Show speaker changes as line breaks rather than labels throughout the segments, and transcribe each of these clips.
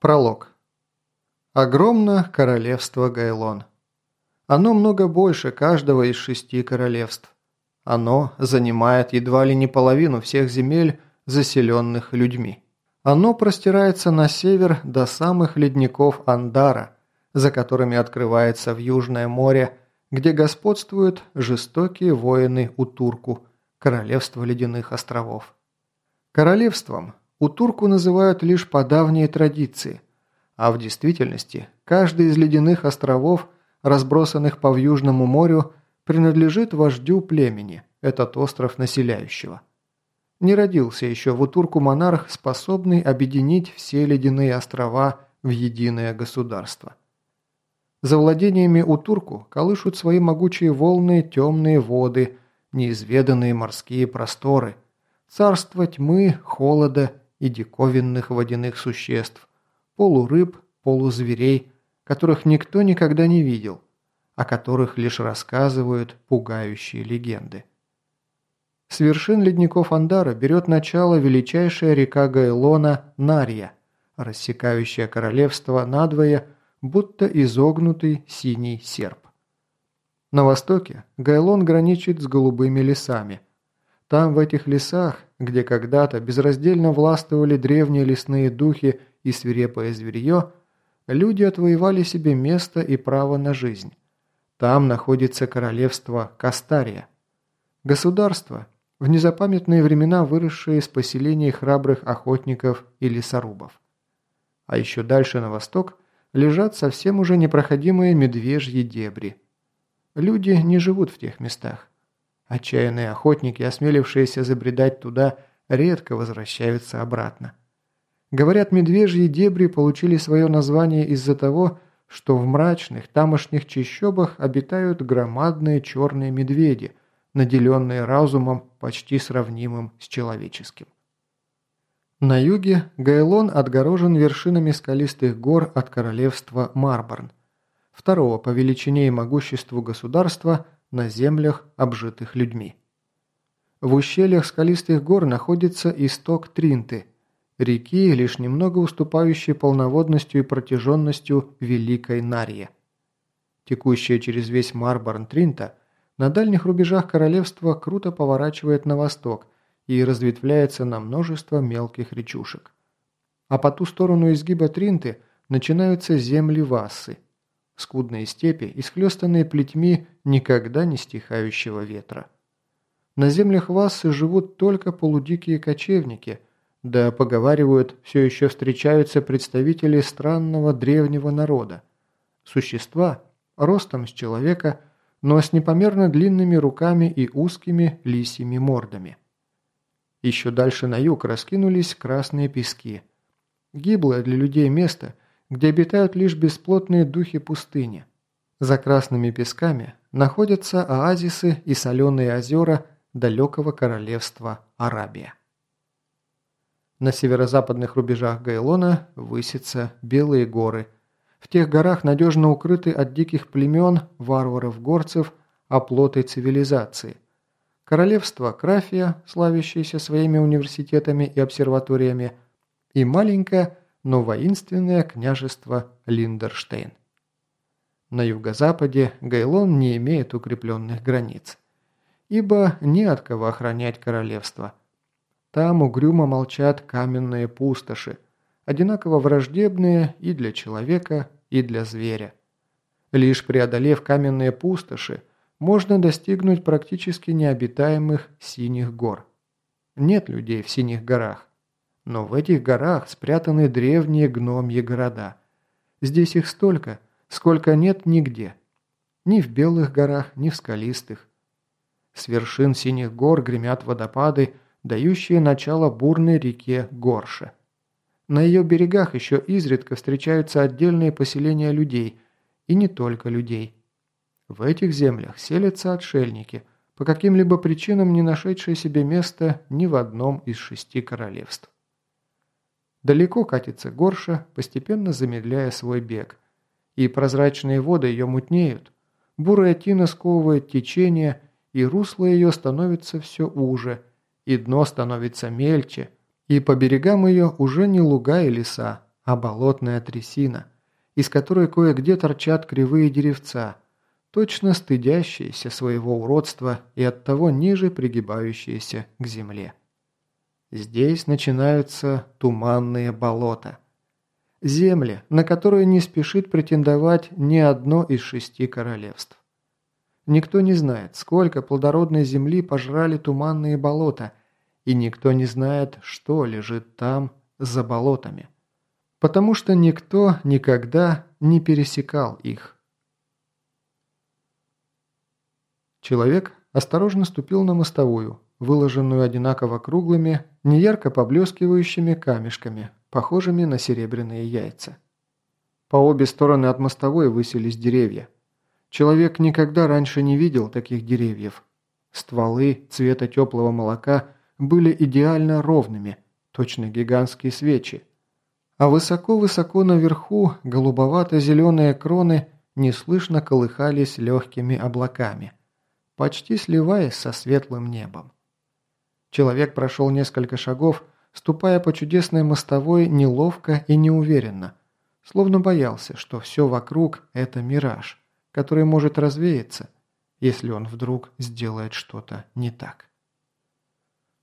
Пролог. Огромно королевство Гайлон. Оно много больше каждого из шести королевств. Оно занимает едва ли не половину всех земель, заселенных людьми. Оно простирается на север до самых ледников Андара, за которыми открывается в Южное море, где господствуют жестокие воины Утурку, королевство ледяных островов. Королевством Утурку называют лишь по давней традиции, а в действительности каждый из ледяных островов, разбросанных по Южному морю, принадлежит вождю племени, этот остров населяющего. Не родился еще в Утурку монарх, способный объединить все ледяные острова в единое государство. За владениями Утурку колышут свои могучие волны темные воды, неизведанные морские просторы, царство тьмы, холода и диковинных водяных существ, полурыб, полузверей, которых никто никогда не видел, о которых лишь рассказывают пугающие легенды. С вершин ледников Андара берет начало величайшая река Гайлона Нарья, рассекающая королевство надвое, будто изогнутый синий серп. На востоке Гайлон граничит с голубыми лесами – там, в этих лесах, где когда-то безраздельно властвовали древние лесные духи и свирепое зверье, люди отвоевали себе место и право на жизнь. Там находится королевство Кастария. Государство, в незапамятные времена выросшее из поселений храбрых охотников и лесорубов. А еще дальше на восток лежат совсем уже непроходимые медвежьи дебри. Люди не живут в тех местах. Отчаянные охотники, осмелившиеся забредать туда, редко возвращаются обратно. Говорят, медвежьи дебри получили свое название из-за того, что в мрачных тамошних чащобах обитают громадные черные медведи, наделенные разумом, почти сравнимым с человеческим. На юге Гайлон отгорожен вершинами скалистых гор от королевства Марборн, второго по величине и могуществу государства – на землях, обжитых людьми. В ущельях скалистых гор находится исток Тринты, реки, лишь немного уступающей полноводностью и протяженностью Великой Нарье. Текущая через весь Марборн Тринта на дальних рубежах королевства круто поворачивает на восток и разветвляется на множество мелких речушек. А по ту сторону изгиба Тринты начинаются земли Вассы – скудные степи, исхлестанные плетьми никогда не стихающего ветра. На землях Вассы живут только полудикие кочевники, да, поговаривают, все еще встречаются представители странного древнего народа. Существа, ростом с человека, но с непомерно длинными руками и узкими лисьими мордами. Еще дальше на юг раскинулись красные пески. Гиблое для людей место – где обитают лишь бесплотные духи пустыни. За красными песками находятся оазисы и соленые озера далекого королевства Арабия. На северо-западных рубежах Гайлона высятся Белые горы. В тех горах надежно укрыты от диких племен, варваров-горцев, оплоты цивилизации. Королевство Крафия, славящееся своими университетами и обсерваториями, и маленькая но воинственное княжество Линдерштейн. На юго-западе Гайлон не имеет укрепленных границ, ибо не от кого охранять королевство. Там угрюмо молчат каменные пустоши, одинаково враждебные и для человека, и для зверя. Лишь преодолев каменные пустоши, можно достигнуть практически необитаемых синих гор. Нет людей в синих горах. Но в этих горах спрятаны древние гномьи города. Здесь их столько, сколько нет нигде. Ни в белых горах, ни в скалистых. С вершин синих гор гремят водопады, дающие начало бурной реке Горше. На ее берегах еще изредка встречаются отдельные поселения людей, и не только людей. В этих землях селятся отшельники, по каким-либо причинам не нашедшие себе места ни в одном из шести королевств. Далеко катится горша, постепенно замедляя свой бег. И прозрачные воды ее мутнеют. Бурая тина сковывает течение, и русло ее становится все уже, и дно становится мельче, и по берегам ее уже не луга и леса, а болотная трясина, из которой кое-где торчат кривые деревца, точно стыдящиеся своего уродства и оттого ниже пригибающиеся к земле. Здесь начинаются туманные болота. Земли, на которые не спешит претендовать ни одно из шести королевств. Никто не знает, сколько плодородной земли пожрали туманные болота, и никто не знает, что лежит там за болотами. Потому что никто никогда не пересекал их. Человек осторожно ступил на мостовую, выложенную одинаково круглыми, неярко поблескивающими камешками, похожими на серебряные яйца. По обе стороны от мостовой высились деревья. Человек никогда раньше не видел таких деревьев. Стволы цвета теплого молока были идеально ровными, точно гигантские свечи. А высоко-высоко наверху голубовато-зеленые кроны неслышно колыхались легкими облаками, почти сливаясь со светлым небом. Человек прошел несколько шагов, ступая по чудесной мостовой неловко и неуверенно, словно боялся, что все вокруг – это мираж который может развеяться, если он вдруг сделает что-то не так.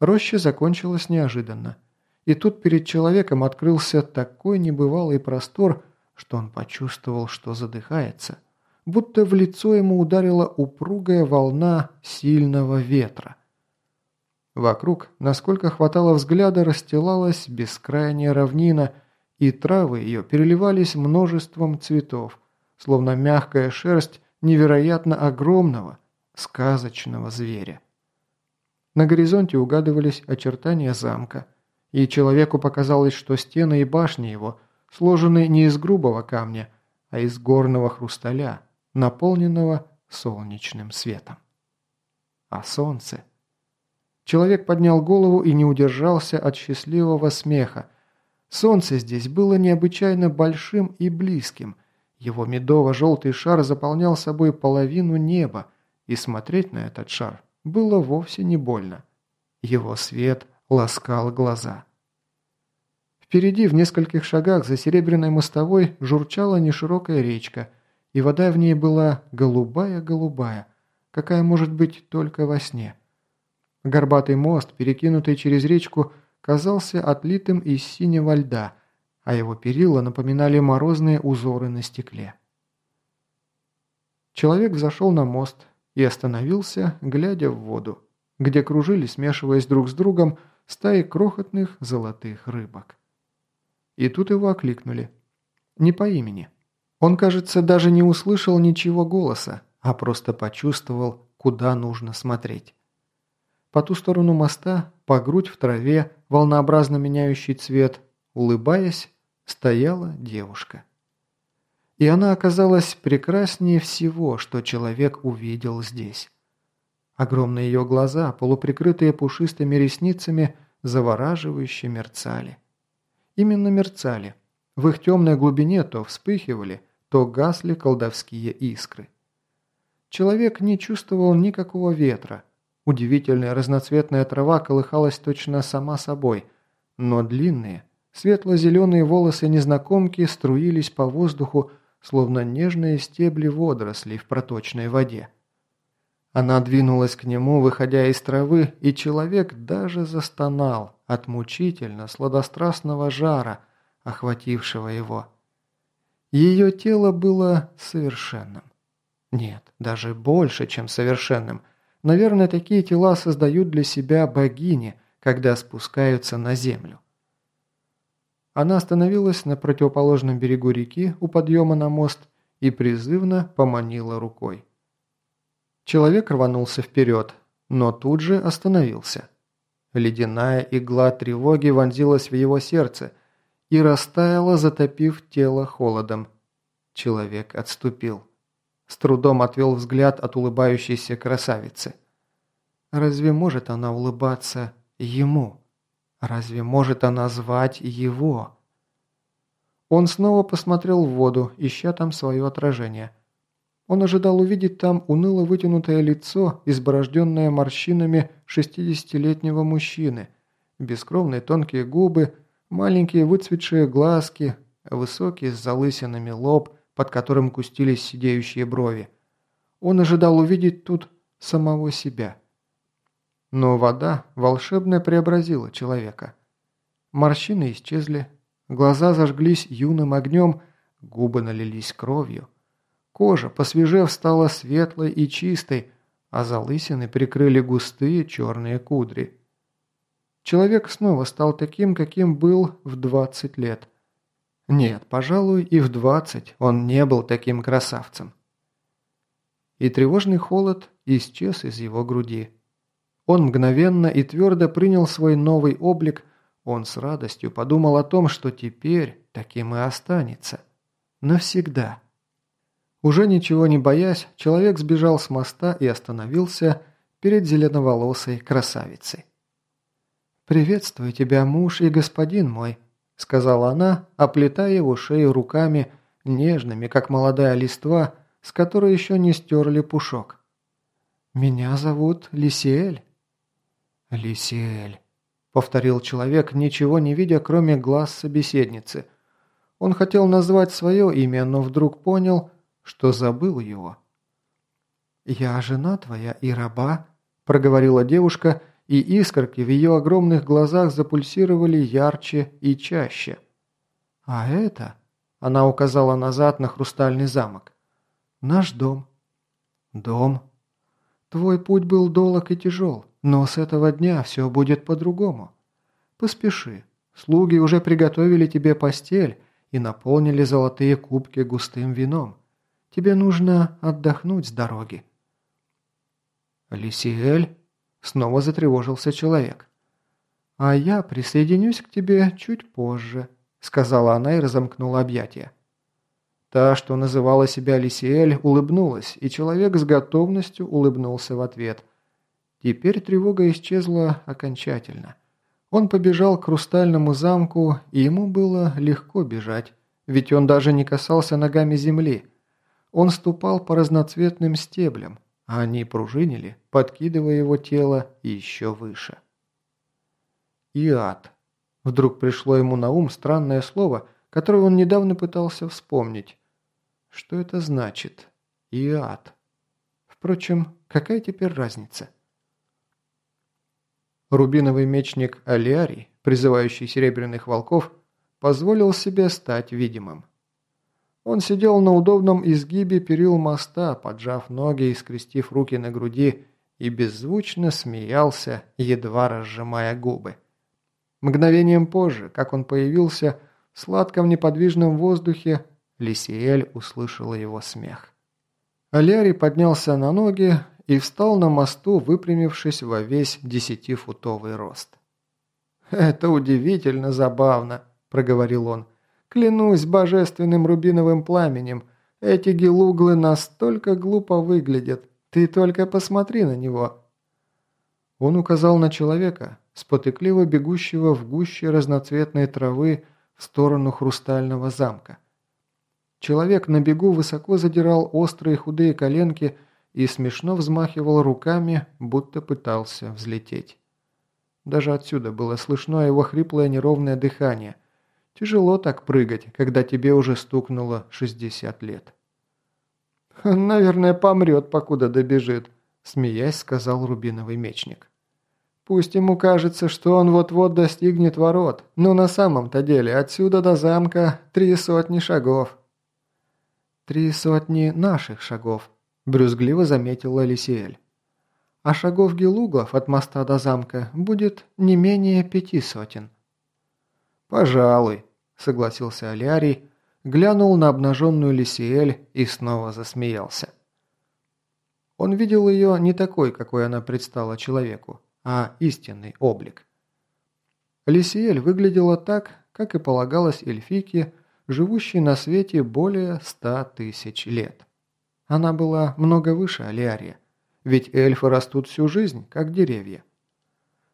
Роща закончилась неожиданно, и тут перед человеком открылся такой небывалый простор, что он почувствовал, что задыхается, будто в лицо ему ударила упругая волна сильного ветра. Вокруг, насколько хватало взгляда, расстилалась бескрайняя равнина, и травы ее переливались множеством цветов, словно мягкая шерсть невероятно огромного, сказочного зверя. На горизонте угадывались очертания замка, и человеку показалось, что стены и башни его сложены не из грубого камня, а из горного хрусталя, наполненного солнечным светом. А солнце? Человек поднял голову и не удержался от счастливого смеха. Солнце здесь было необычайно большим и близким, его медово-желтый шар заполнял собой половину неба, и смотреть на этот шар было вовсе не больно. Его свет ласкал глаза. Впереди, в нескольких шагах за серебряной мостовой, журчала неширокая речка, и вода в ней была голубая-голубая, какая может быть только во сне. Горбатый мост, перекинутый через речку, казался отлитым из синего льда – а его перила напоминали морозные узоры на стекле. Человек зашел на мост и остановился, глядя в воду, где кружили, смешиваясь друг с другом, стаи крохотных золотых рыбок. И тут его окликнули. Не по имени. Он, кажется, даже не услышал ничего голоса, а просто почувствовал, куда нужно смотреть. По ту сторону моста, по грудь в траве, волнообразно меняющий цвет, Улыбаясь, стояла девушка. И она оказалась прекраснее всего, что человек увидел здесь. Огромные ее глаза, полуприкрытые пушистыми ресницами, завораживающе мерцали. Именно мерцали. В их темной глубине то вспыхивали, то гасли колдовские искры. Человек не чувствовал никакого ветра. Удивительная разноцветная трава колыхалась точно сама собой, но длинные, Светло-зеленые волосы незнакомки струились по воздуху, словно нежные стебли водорослей в проточной воде. Она двинулась к нему, выходя из травы, и человек даже застонал от мучительно сладострастного жара, охватившего его. Ее тело было совершенным. Нет, даже больше, чем совершенным. Наверное, такие тела создают для себя богини, когда спускаются на землю. Она остановилась на противоположном берегу реки у подъема на мост и призывно поманила рукой. Человек рванулся вперед, но тут же остановился. Ледяная игла тревоги вонзилась в его сердце и растаяла, затопив тело холодом. Человек отступил. С трудом отвел взгляд от улыбающейся красавицы. Разве может она улыбаться ему? Разве может она звать его? Он снова посмотрел в воду, ища там свое отражение. Он ожидал увидеть там уныло вытянутое лицо, изборожденное морщинами шестидесятилетнего мужчины, бескровные тонкие губы, маленькие выцветшие глазки, высокий с залысинами лоб, под которым кустились сидеющие брови. Он ожидал увидеть тут самого себя. Но вода волшебно преобразила человека. Морщины исчезли, глаза зажглись юным огнем, губы налились кровью. Кожа, посвежев, стала светлой и чистой, а залысины прикрыли густые черные кудри. Человек снова стал таким, каким был в 20 лет. Нет, пожалуй, и в 20 он не был таким красавцем. И тревожный холод исчез из его груди. Он мгновенно и твердо принял свой новый облик, он с радостью подумал о том, что теперь таким и останется. Навсегда. Уже ничего не боясь, человек сбежал с моста и остановился перед зеленоволосой красавицей. «Приветствую тебя, муж и господин мой», — сказала она, оплетая его шею руками, нежными, как молодая листва, с которой еще не стерли пушок. «Меня зовут Лисиэль». «Лисиэль», — повторил человек, ничего не видя, кроме глаз собеседницы. Он хотел назвать свое имя, но вдруг понял, что забыл его. «Я жена твоя и раба», – проговорила девушка, и искорки в ее огромных глазах запульсировали ярче и чаще. «А это...» – она указала назад на хрустальный замок. «Наш дом». «Дом?» «Твой путь был долг и тяжел, но с этого дня все будет по-другому. Поспеши. Слуги уже приготовили тебе постель и наполнили золотые кубки густым вином. Тебе нужно отдохнуть с дороги». «Лисиэль?» – снова затревожился человек. «А я присоединюсь к тебе чуть позже», – сказала она и разомкнула объятия. Та, что называла себя Лисиэль, улыбнулась, и человек с готовностью улыбнулся в ответ. Теперь тревога исчезла окончательно. Он побежал к хрустальному замку, и ему было легко бежать, ведь он даже не касался ногами земли – он ступал по разноцветным стеблям, они пружинили, подкидывая его тело еще выше. Иад. Вдруг пришло ему на ум странное слово, которое он недавно пытался вспомнить. Что это значит? Иад. Впрочем, какая теперь разница? Рубиновый мечник Алиарий, призывающий серебряных волков, позволил себе стать видимым. Он сидел на удобном изгибе перил моста, поджав ноги и скрестив руки на груди, и беззвучно смеялся, едва разжимая губы. Мгновением позже, как он появился, в сладком неподвижном воздухе, Лисиэль услышала его смех. Аляри поднялся на ноги и встал на мосту, выпрямившись во весь десятифутовый рост. «Это удивительно забавно», – проговорил он. Клянусь божественным рубиновым пламенем, эти гелуглы настолько глупо выглядят. Ты только посмотри на него». Он указал на человека, спотыкливо бегущего в гуще разноцветной травы в сторону хрустального замка. Человек на бегу высоко задирал острые худые коленки и смешно взмахивал руками, будто пытался взлететь. Даже отсюда было слышно его хриплое неровное дыхание – Тяжело так прыгать, когда тебе уже стукнуло 60 лет. «Наверное, помрет, покуда добежит», – смеясь сказал рубиновый мечник. «Пусть ему кажется, что он вот-вот достигнет ворот, но на самом-то деле отсюда до замка три сотни шагов». «Три сотни наших шагов», – брюзгливо заметила Лисиэль. «А шагов гелуглов от моста до замка будет не менее пяти сотен». «Пожалуй», – согласился Алиарий, глянул на обнаженную Лисиэль и снова засмеялся. Он видел ее не такой, какой она предстала человеку, а истинный облик. Лисиэль выглядела так, как и полагалось эльфийке, живущей на свете более ста тысяч лет. Она была много выше Алиария, ведь эльфы растут всю жизнь, как деревья.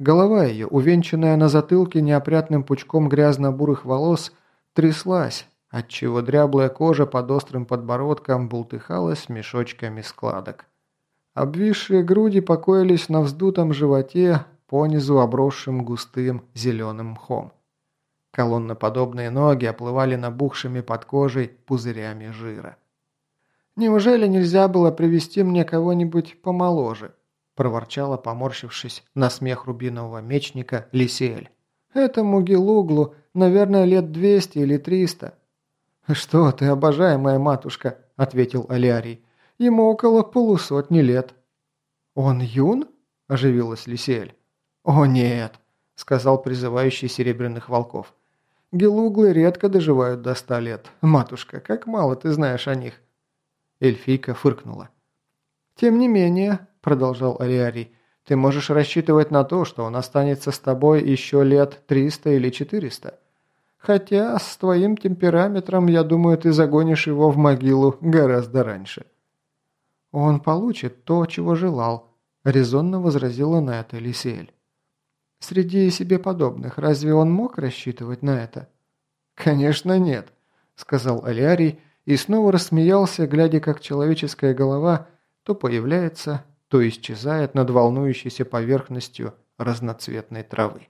Голова ее, увенчанная на затылке неопрятным пучком грязно-бурых волос, тряслась, отчего дряблая кожа под острым подбородком бултыхалась мешочками складок. Обвисшие груди покоились на вздутом животе, понизу обросшим густым зеленым мхом. Колонноподобные ноги оплывали набухшими под кожей пузырями жира. «Неужели нельзя было привести мне кого-нибудь помоложе?» – проворчала, поморщившись на смех рубинового мечника Лисиэль. «Этому Гелуглу, наверное, лет двести или триста». «Что ты, обожаемая матушка», – ответил Алиарий. «Ему около полусотни лет». «Он юн?» – оживилась Лисиэль. «О нет», – сказал призывающий серебряных волков. «Гелуглы редко доживают до ста лет. Матушка, как мало ты знаешь о них». Эльфийка фыркнула. «Тем не менее», – продолжал Алиарий, – «ты можешь рассчитывать на то, что он останется с тобой еще лет триста или четыреста. Хотя с твоим темпераметром, я думаю, ты загонишь его в могилу гораздо раньше». «Он получит то, чего желал», – резонно возразила на это Лисиэль. «Среди себе подобных разве он мог рассчитывать на это?» «Конечно нет», – сказал Алиарий, – и снова рассмеялся, глядя, как человеческая голова то появляется, то исчезает над волнующейся поверхностью разноцветной травы.